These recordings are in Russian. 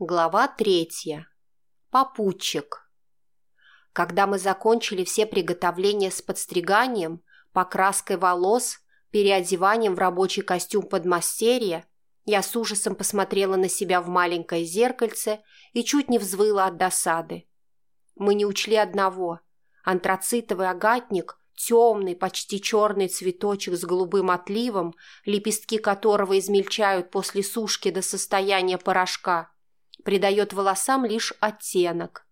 Глава третья. Попутчик. Когда мы закончили все приготовления с подстриганием, покраской волос, переодеванием в рабочий костюм подмастерья, я с ужасом посмотрела на себя в маленькое зеркальце и чуть не взвыла от досады. Мы не учли одного. Антрацитовый агатник, темный, почти черный цветочек с голубым отливом, лепестки которого измельчают после сушки до состояния порошка – придает волосам лишь оттенок.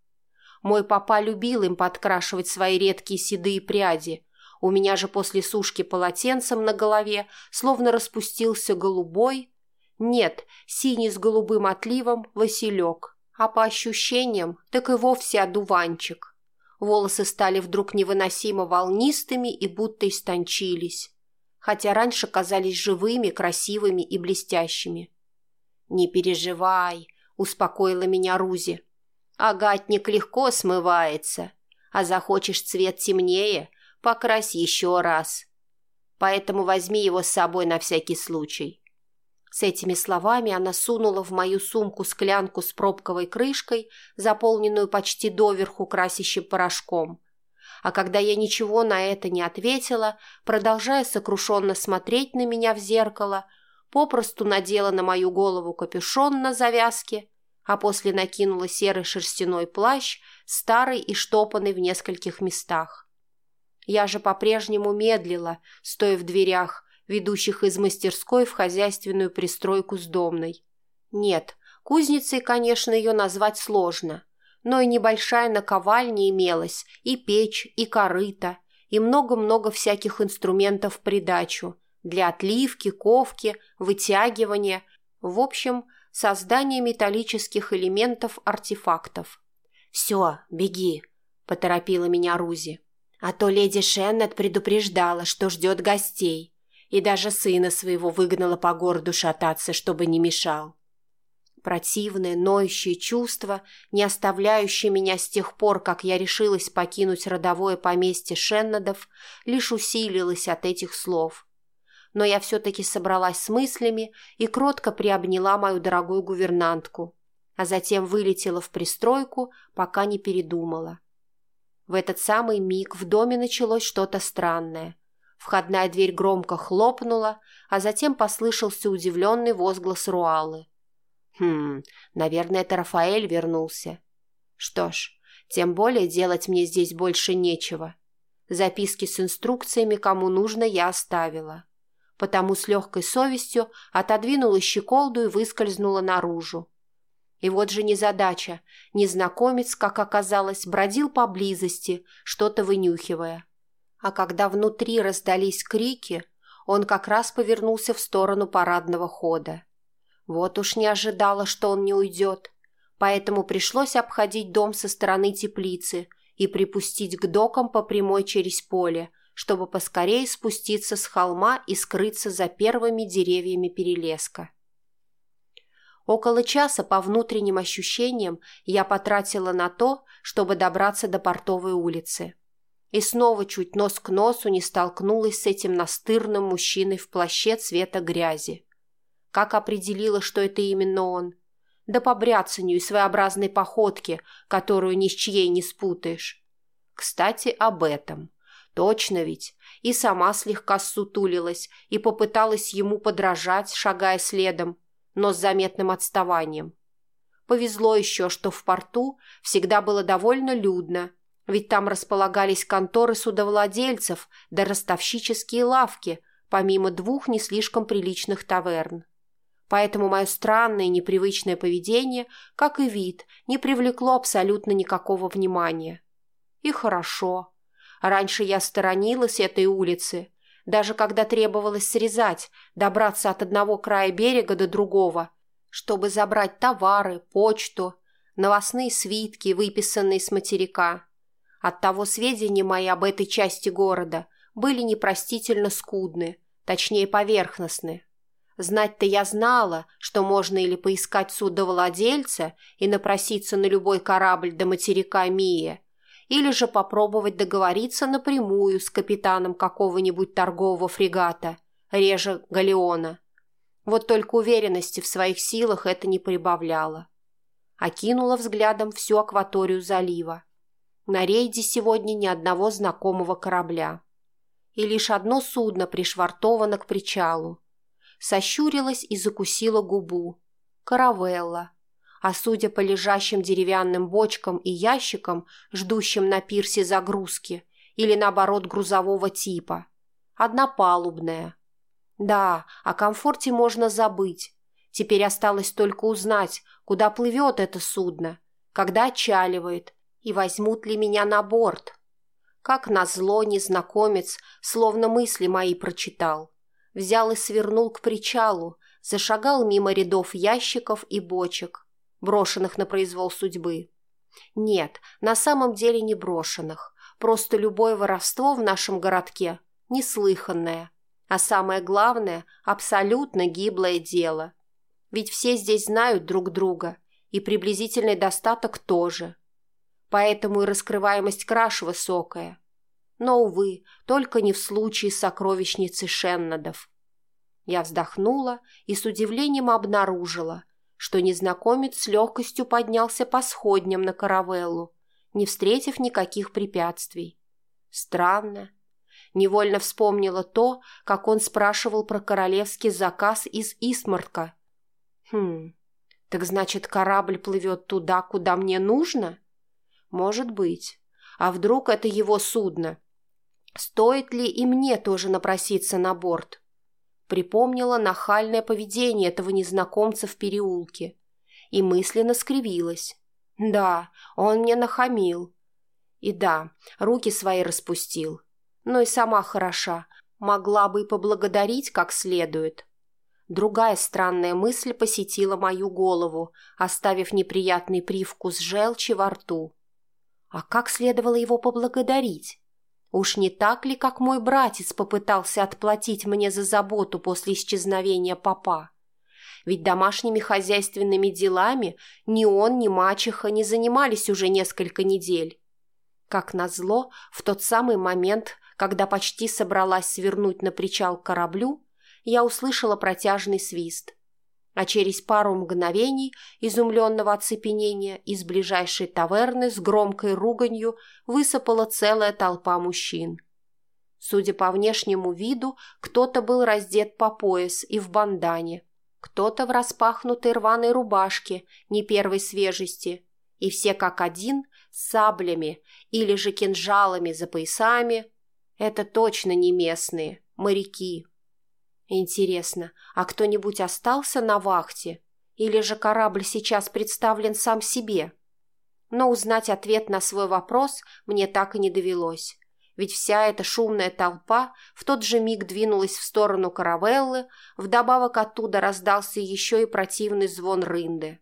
Мой папа любил им подкрашивать свои редкие седые пряди. У меня же после сушки полотенцем на голове словно распустился голубой, нет, синий с голубым отливом василек, а по ощущениям так и вовсе одуванчик. Волосы стали вдруг невыносимо волнистыми и будто истончились, хотя раньше казались живыми, красивыми и блестящими. «Не переживай», успокоила меня Рузи. «Агатник легко смывается, а захочешь цвет темнее, покрась еще раз. Поэтому возьми его с собой на всякий случай». С этими словами она сунула в мою сумку склянку с пробковой крышкой, заполненную почти доверху красящим порошком. А когда я ничего на это не ответила, продолжая сокрушенно смотреть на меня в зеркало, попросту надела на мою голову капюшон на завязке а после накинула серый шерстяной плащ, старый и штопанный в нескольких местах. Я же по-прежнему медлила, стоя в дверях, ведущих из мастерской в хозяйственную пристройку с домной. Нет, кузницей, конечно, ее назвать сложно, но и небольшая наковальня имелась, и печь, и корыто, и много-много всяких инструментов придачу для отливки, ковки, вытягивания, в общем, создание металлических элементов-артефактов. «Все, беги», — поторопила меня Рузи. «А то леди Шеннет предупреждала, что ждет гостей, и даже сына своего выгнала по городу шататься, чтобы не мешал». Противное, ноющее чувство, не оставляющее меня с тех пор, как я решилась покинуть родовое поместье Шеннадов, лишь усилилось от этих слов но я все-таки собралась с мыслями и кротко приобняла мою дорогую гувернантку, а затем вылетела в пристройку, пока не передумала. В этот самый миг в доме началось что-то странное. Входная дверь громко хлопнула, а затем послышался удивленный возглас Руалы. «Хм, наверное, это Рафаэль вернулся. Что ж, тем более делать мне здесь больше нечего. Записки с инструкциями, кому нужно, я оставила потому с легкой совестью отодвинула щеколду и выскользнула наружу. И вот же незадача. Незнакомец, как оказалось, бродил поблизости, что-то вынюхивая. А когда внутри раздались крики, он как раз повернулся в сторону парадного хода. Вот уж не ожидала, что он не уйдет, поэтому пришлось обходить дом со стороны теплицы и припустить к докам по прямой через поле – чтобы поскорее спуститься с холма и скрыться за первыми деревьями перелеска. Около часа по внутренним ощущениям я потратила на то, чтобы добраться до портовой улицы. И снова чуть нос к носу не столкнулась с этим настырным мужчиной в плаще цвета грязи. Как определила, что это именно он? Да по бряцанию и своеобразной походке, которую ни с чьей не спутаешь. Кстати, об этом – Точно ведь. И сама слегка сутулилась и попыталась ему подражать, шагая следом, но с заметным отставанием. Повезло еще, что в порту всегда было довольно людно, ведь там располагались конторы судовладельцев да ростовщические лавки, помимо двух не слишком приличных таверн. Поэтому мое странное непривычное поведение, как и вид, не привлекло абсолютно никакого внимания. И хорошо. Раньше я сторонилась этой улицы, даже когда требовалось срезать, добраться от одного края берега до другого, чтобы забрать товары, почту, новостные свитки, выписанные с материка. Оттого сведения мои об этой части города были непростительно скудны, точнее поверхностны. Знать-то я знала, что можно или поискать судовладельца и напроситься на любой корабль до материка Мия, или же попробовать договориться напрямую с капитаном какого-нибудь торгового фрегата, реже галеона. Вот только уверенности в своих силах это не прибавляло. Окинула взглядом всю акваторию залива. На рейде сегодня ни одного знакомого корабля. И лишь одно судно пришвартовано к причалу. Сощурилась и закусила губу. Каравелла. А судя по лежащим деревянным бочкам и ящикам, ждущим на пирсе загрузки, или наоборот грузового типа. Однопалубная. Да, о комфорте можно забыть. Теперь осталось только узнать, куда плывет это судно, когда отчаливает, и возьмут ли меня на борт. Как назло незнакомец, словно мысли мои прочитал. Взял и свернул к причалу, зашагал мимо рядов ящиков и бочек, брошенных на произвол судьбы. Нет, на самом деле не брошенных. Просто любое воровство в нашем городке неслыханное, а самое главное – абсолютно гиблое дело. Ведь все здесь знают друг друга, и приблизительный достаток тоже. Поэтому и раскрываемость краш высокая. Но, увы, только не в случае сокровищницы Шеннадов. Я вздохнула и с удивлением обнаружила, что незнакомец с легкостью поднялся по сходням на каравеллу, не встретив никаких препятствий. Странно. Невольно вспомнила то, как он спрашивал про королевский заказ из Исмартка. Хм, так значит, корабль плывет туда, куда мне нужно? Может быть. А вдруг это его судно? Стоит ли и мне тоже напроситься на борт? Припомнила нахальное поведение этого незнакомца в переулке и мысленно скривилась. Да, он мне нахамил. И да, руки свои распустил. Но и сама хороша, могла бы и поблагодарить как следует. Другая странная мысль посетила мою голову, оставив неприятный привкус желчи во рту. А как следовало его поблагодарить? Уж не так ли, как мой братец попытался отплатить мне за заботу после исчезновения папа? Ведь домашними хозяйственными делами ни он, ни мачеха не занимались уже несколько недель. Как назло, в тот самый момент, когда почти собралась свернуть на причал к кораблю, я услышала протяжный свист. А через пару мгновений изумленного оцепенения из ближайшей таверны с громкой руганью высыпала целая толпа мужчин. Судя по внешнему виду, кто-то был раздет по пояс и в бандане, кто-то в распахнутой рваной рубашке не первой свежести, и все как один с саблями или же кинжалами за поясами. Это точно не местные, моряки. Интересно, а кто-нибудь остался на вахте? Или же корабль сейчас представлен сам себе? Но узнать ответ на свой вопрос мне так и не довелось. Ведь вся эта шумная толпа в тот же миг двинулась в сторону каравеллы, вдобавок оттуда раздался еще и противный звон рынды.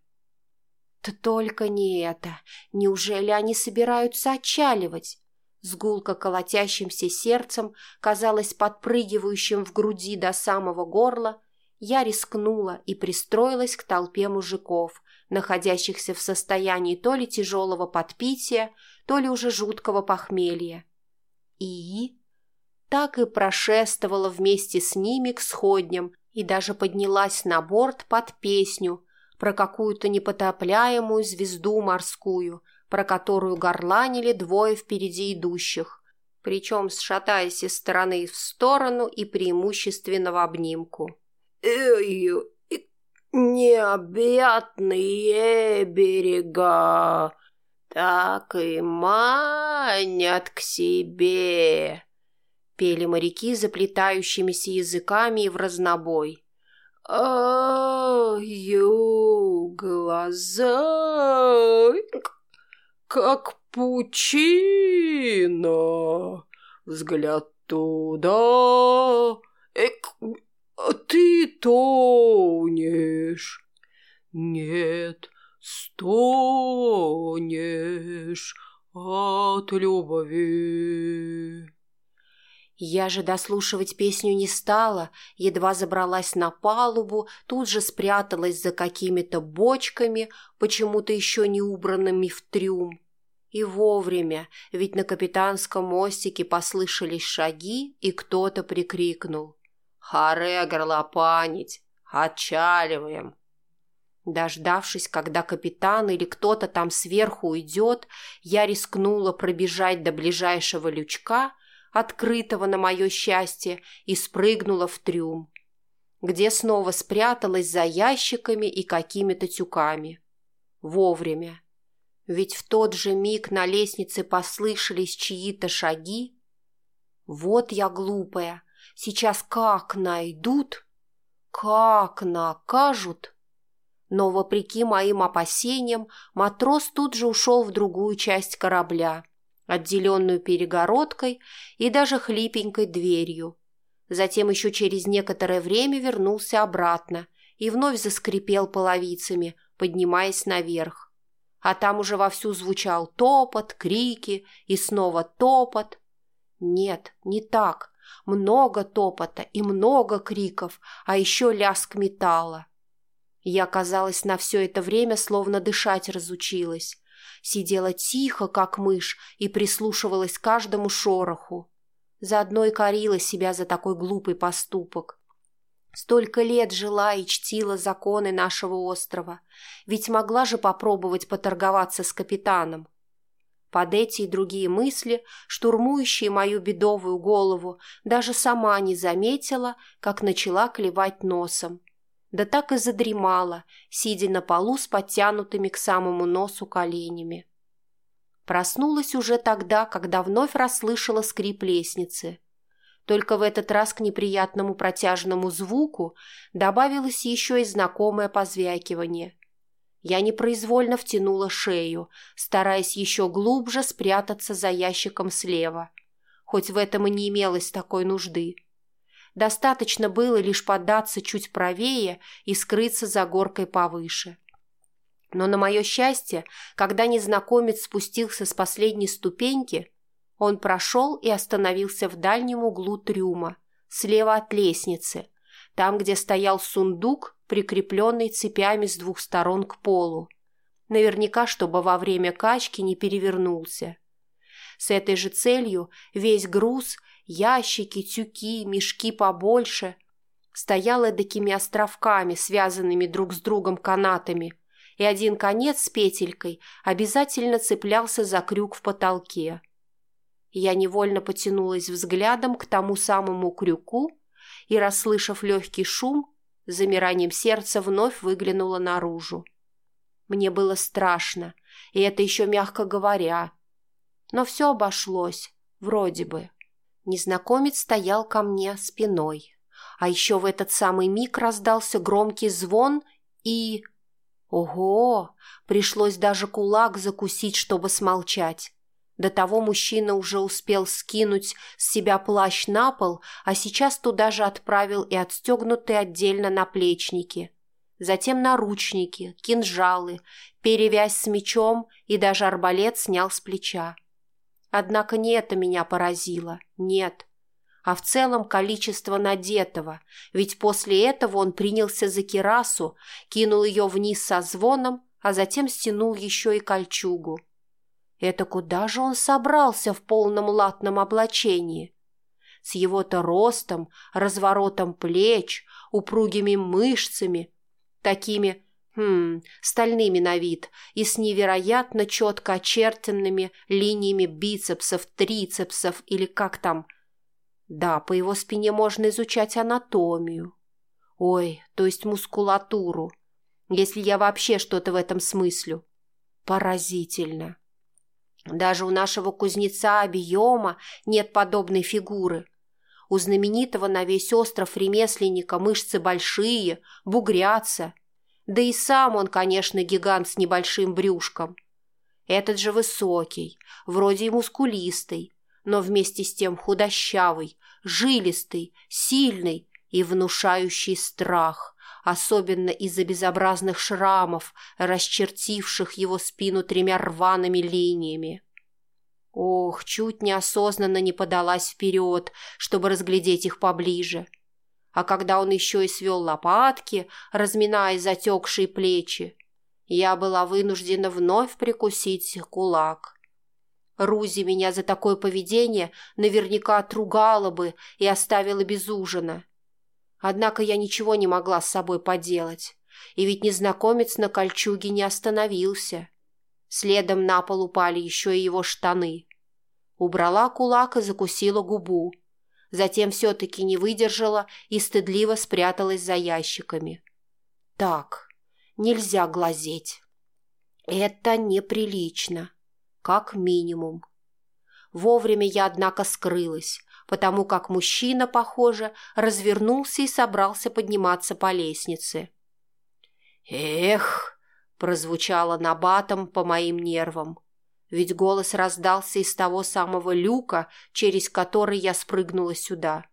«Да только не это! Неужели они собираются отчаливать?» С гулко колотящимся сердцем, казалось подпрыгивающим в груди до самого горла, я рискнула и пристроилась к толпе мужиков, находящихся в состоянии то ли тяжелого подпития, то ли уже жуткого похмелья. И так и прошествовала вместе с ними к сходням и даже поднялась на борт под песню про какую-то непотопляемую звезду морскую, про которую горланили двое впереди идущих, причем шатаясь из стороны в сторону и преимущественно в обнимку. «Эй, необъятные берега, так и манят к себе!» Пели моряки заплетающимися языками и в разнобой. «Аю, глаза!» Как пучина, взгляд туда, эк, ты тонешь, нет, стонешь от любви. Я же дослушивать песню не стала, едва забралась на палубу, тут же спряталась за какими-то бочками, почему-то еще не убранными в трюм. И вовремя, ведь на капитанском мостике послышались шаги, и кто-то прикрикнул. «Харе горлопанить! Отчаливаем!» Дождавшись, когда капитан или кто-то там сверху уйдет, я рискнула пробежать до ближайшего лючка, открытого на мое счастье, и спрыгнула в трюм, где снова спряталась за ящиками и какими-то тюками. Вовремя. Ведь в тот же миг на лестнице послышались чьи-то шаги. Вот я глупая, сейчас как найдут, как накажут. Но, вопреки моим опасениям, матрос тут же ушел в другую часть корабля, отделенную перегородкой и даже хлипенькой дверью. Затем еще через некоторое время вернулся обратно и вновь заскрипел половицами, поднимаясь наверх. А там уже вовсю звучал топот, крики и снова топот. Нет, не так. Много топота и много криков, а еще лязг металла. Я, казалось, на все это время словно дышать разучилась. Сидела тихо, как мышь, и прислушивалась к каждому шороху. Заодно и корила себя за такой глупый поступок. Столько лет жила и чтила законы нашего острова, ведь могла же попробовать поторговаться с капитаном. Под эти и другие мысли, штурмующие мою бедовую голову, даже сама не заметила, как начала клевать носом да так и задремала, сидя на полу с подтянутыми к самому носу коленями. Проснулась уже тогда, когда вновь расслышала скрип лестницы. Только в этот раз к неприятному протяжному звуку добавилось еще и знакомое позвякивание. Я непроизвольно втянула шею, стараясь еще глубже спрятаться за ящиком слева, хоть в этом и не имелось такой нужды. Достаточно было лишь податься чуть правее и скрыться за горкой повыше. Но на мое счастье, когда незнакомец спустился с последней ступеньки, он прошел и остановился в дальнем углу трюма, слева от лестницы, там, где стоял сундук, прикрепленный цепями с двух сторон к полу. Наверняка, чтобы во время качки не перевернулся. С этой же целью весь груз ящики, тюки, мешки побольше. Стоял эдакими островками, связанными друг с другом канатами, и один конец с петелькой обязательно цеплялся за крюк в потолке. Я невольно потянулась взглядом к тому самому крюку и, расслышав легкий шум, замиранием сердца вновь выглянула наружу. Мне было страшно, и это еще мягко говоря. Но все обошлось, вроде бы. Незнакомец стоял ко мне спиной. А еще в этот самый миг раздался громкий звон и... Ого! Пришлось даже кулак закусить, чтобы смолчать. До того мужчина уже успел скинуть с себя плащ на пол, а сейчас туда же отправил и отстегнутые отдельно наплечники. Затем наручники, кинжалы, перевязь с мечом и даже арбалет снял с плеча. Однако не это меня поразило, нет. А в целом количество надетого, ведь после этого он принялся за кирасу, кинул ее вниз со звоном, а затем стянул еще и кольчугу. Это куда же он собрался в полном латном облачении? С его-то ростом, разворотом плеч, упругими мышцами, такими Хм, стальными на вид и с невероятно четко очертанными линиями бицепсов, трицепсов или как там. Да, по его спине можно изучать анатомию. Ой, то есть мускулатуру, если я вообще что-то в этом смыслю. Поразительно. Даже у нашего кузнеца объема нет подобной фигуры. У знаменитого на весь остров ремесленника мышцы большие, бугрятся – да и сам он, конечно, гигант с небольшим брюшком. Этот же высокий, вроде и мускулистый, но вместе с тем худощавый, жилистый, сильный и внушающий страх, особенно из-за безобразных шрамов, расчертивших его спину тремя рваными линиями. Ох, чуть неосознанно не подалась вперед, чтобы разглядеть их поближе. — а когда он еще и свел лопатки, разминая затекшие плечи, я была вынуждена вновь прикусить кулак. Рузи меня за такое поведение наверняка отругала бы и оставила без ужина. Однако я ничего не могла с собой поделать. и ведь незнакомец на кольчуге не остановился. Следом на пол упали еще и его штаны. Убрала кулак и закусила губу. Затем все-таки не выдержала и стыдливо спряталась за ящиками. Так, нельзя глазеть. Это неприлично. Как минимум. Вовремя я, однако, скрылась, потому как мужчина, похоже, развернулся и собрался подниматься по лестнице. «Эх!» – прозвучало набатом по моим нервам. Ведь голос раздался из того самого люка, через который я спрыгнула сюда.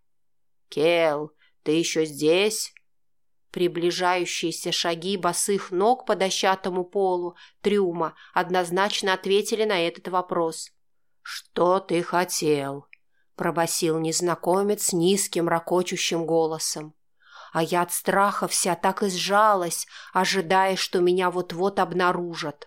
«Кел, ты еще здесь?» Приближающиеся шаги босых ног по дощатому полу трюма однозначно ответили на этот вопрос. «Что ты хотел?» – пробасил незнакомец низким ракочущим голосом. А я от страха вся так и сжалась, ожидая, что меня вот-вот обнаружат.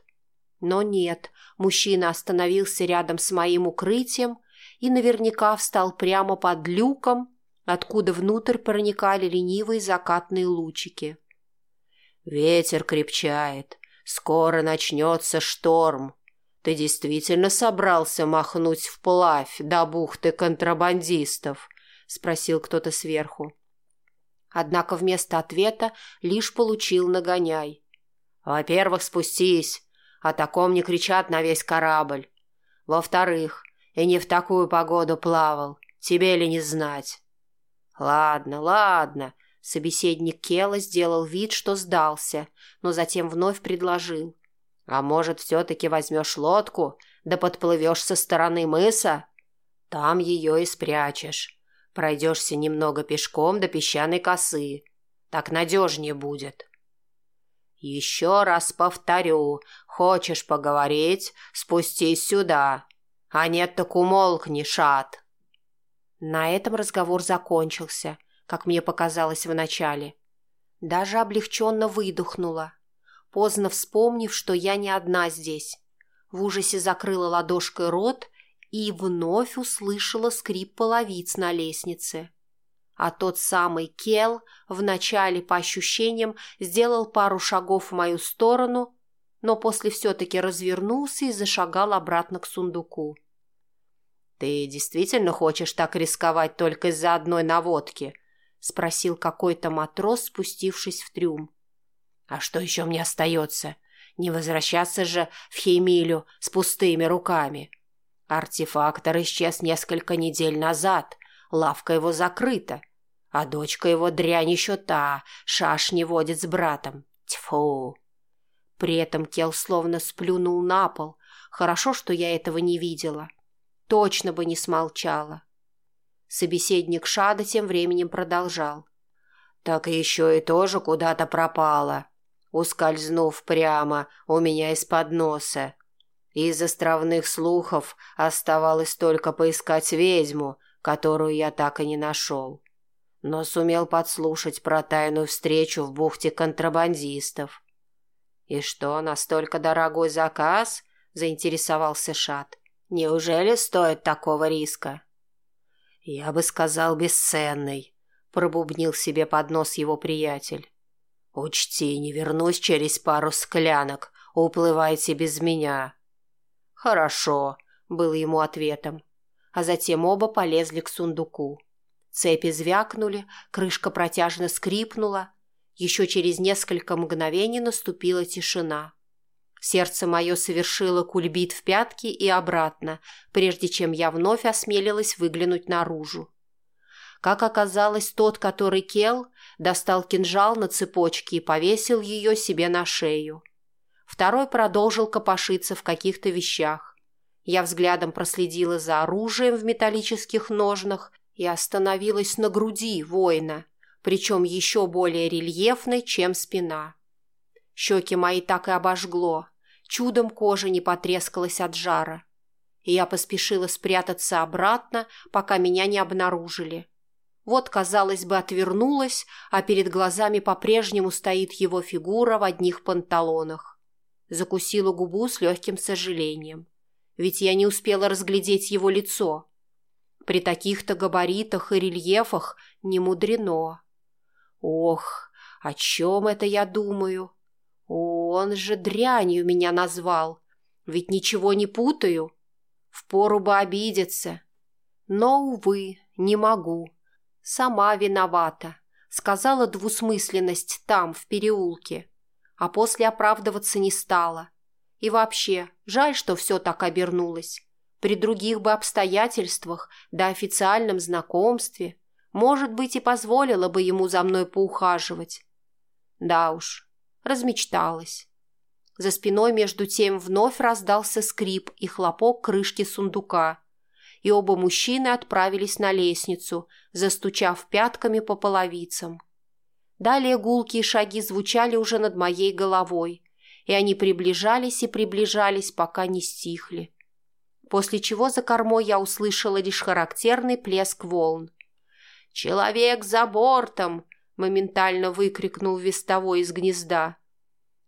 Но нет, мужчина остановился рядом с моим укрытием и наверняка встал прямо под люком, откуда внутрь проникали ленивые закатные лучики. «Ветер крепчает. Скоро начнется шторм. Ты действительно собрался махнуть вплавь до бухты контрабандистов?» — спросил кто-то сверху. Однако вместо ответа лишь получил нагоняй. «Во-первых, спустись. О таком не кричат на весь корабль. Во-вторых, и не в такую погоду плавал. Тебе ли не знать?» «Ладно, ладно», — собеседник Кела сделал вид, что сдался, но затем вновь предложил. «А может, все-таки возьмешь лодку, да подплывешь со стороны мыса? Там ее и спрячешь. Пройдешься немного пешком до песчаной косы. Так надежнее будет». «Еще раз повторю, хочешь поговорить, спустись сюда. А нет, так умолкни, шат». На этом разговор закончился, как мне показалось вначале. Даже облегченно выдохнула, поздно вспомнив, что я не одна здесь. В ужасе закрыла ладошкой рот и вновь услышала скрип половиц на лестнице. А тот самый Кел вначале, по ощущениям, сделал пару шагов в мою сторону, но после все-таки развернулся и зашагал обратно к сундуку. «Ты действительно хочешь так рисковать только из-за одной наводки?» — спросил какой-то матрос, спустившись в трюм. «А что еще мне остается? Не возвращаться же в Хеймилю с пустыми руками. Артефактор исчез несколько недель назад, лавка его закрыта, а дочка его дрянь еще та, шаш не водит с братом. Тьфу!» При этом Кел словно сплюнул на пол. Хорошо, что я этого не видела. — точно бы не смолчала. Собеседник Шада тем временем продолжал. «Так еще и тоже куда-то пропала, ускользнув прямо у меня из-под носа. Из островных слухов оставалось только поискать ведьму, которую я так и не нашел. Но сумел подслушать про тайную встречу в бухте контрабандистов. «И что, настолько дорогой заказ?» – заинтересовался Шад. Неужели стоит такого риска? Я бы сказал, бесценный, пробубнил себе под нос его приятель. Учти, не вернусь через пару склянок, уплывайте без меня. Хорошо, был ему ответом. А затем оба полезли к сундуку. Цепи звякнули, крышка протяжно скрипнула. Еще через несколько мгновений наступила тишина. Сердце мое совершило кульбит в пятки и обратно, прежде чем я вновь осмелилась выглянуть наружу. Как оказалось, тот, который Кел, достал кинжал на цепочке и повесил ее себе на шею. Второй продолжил копошиться в каких-то вещах. Я взглядом проследила за оружием в металлических ножнах и остановилась на груди воина, причем еще более рельефной, чем спина. Щеки мои так и обожгло. Чудом кожа не потрескалась от жара. И я поспешила спрятаться обратно, пока меня не обнаружили. Вот, казалось бы, отвернулась, а перед глазами по-прежнему стоит его фигура в одних панталонах. Закусила губу с легким сожалением. Ведь я не успела разглядеть его лицо. При таких-то габаритах и рельефах не мудрено. Ох, О чем это я думаю? Он же дрянью меня назвал. Ведь ничего не путаю. Впору бы обидеться. Но, увы, не могу. Сама виновата. Сказала двусмысленность там, в переулке. А после оправдываться не стала. И вообще, жаль, что все так обернулось. При других бы обстоятельствах, да официальном знакомстве, может быть, и позволила бы ему за мной поухаживать. Да уж, размечталась. За спиной между тем вновь раздался скрип и хлопок крышки сундука, и оба мужчины отправились на лестницу, застучав пятками по половицам. Далее гулкие шаги звучали уже над моей головой, и они приближались и приближались, пока не стихли. После чего за кормой я услышала лишь характерный плеск волн. «Человек за бортом!» – моментально выкрикнул вестовой из гнезда.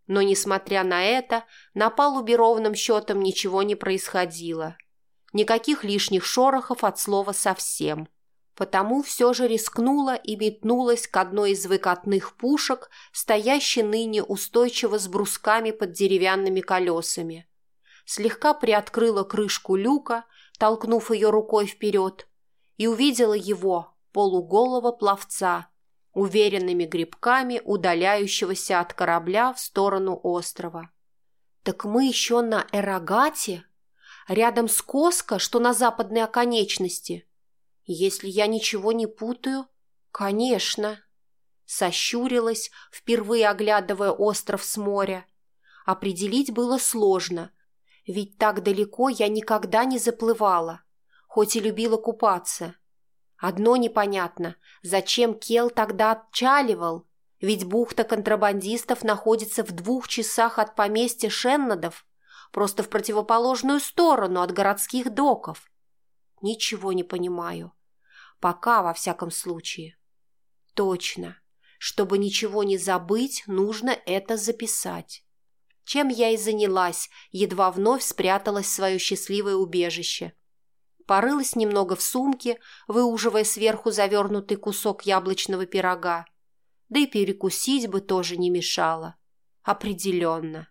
Но, несмотря на это, на палубе ровным счетом ничего не происходило. Никаких лишних шорохов от слова совсем. Потому все же рискнула и метнулась к одной из выкатных пушек, стоящей ныне устойчиво с брусками под деревянными колесами. Слегка приоткрыла крышку люка, толкнув ее рукой вперед, и увидела его, полуголого пловца, уверенными грибками удаляющегося от корабля в сторону острова. «Так мы еще на Эрагате? Рядом с Коско, что на западной оконечности? Если я ничего не путаю, конечно!» Сощурилась, впервые оглядывая остров с моря. Определить было сложно, ведь так далеко я никогда не заплывала, хоть и любила купаться. Одно непонятно, зачем Кел тогда отчаливал? Ведь бухта контрабандистов находится в двух часах от поместья Шеннадов, просто в противоположную сторону от городских доков. Ничего не понимаю. Пока, во всяком случае. Точно. Чтобы ничего не забыть, нужно это записать. Чем я и занялась, едва вновь спряталась в свое счастливое убежище – порылась немного в сумке, выуживая сверху завернутый кусок яблочного пирога. Да и перекусить бы тоже не мешало. Определенно.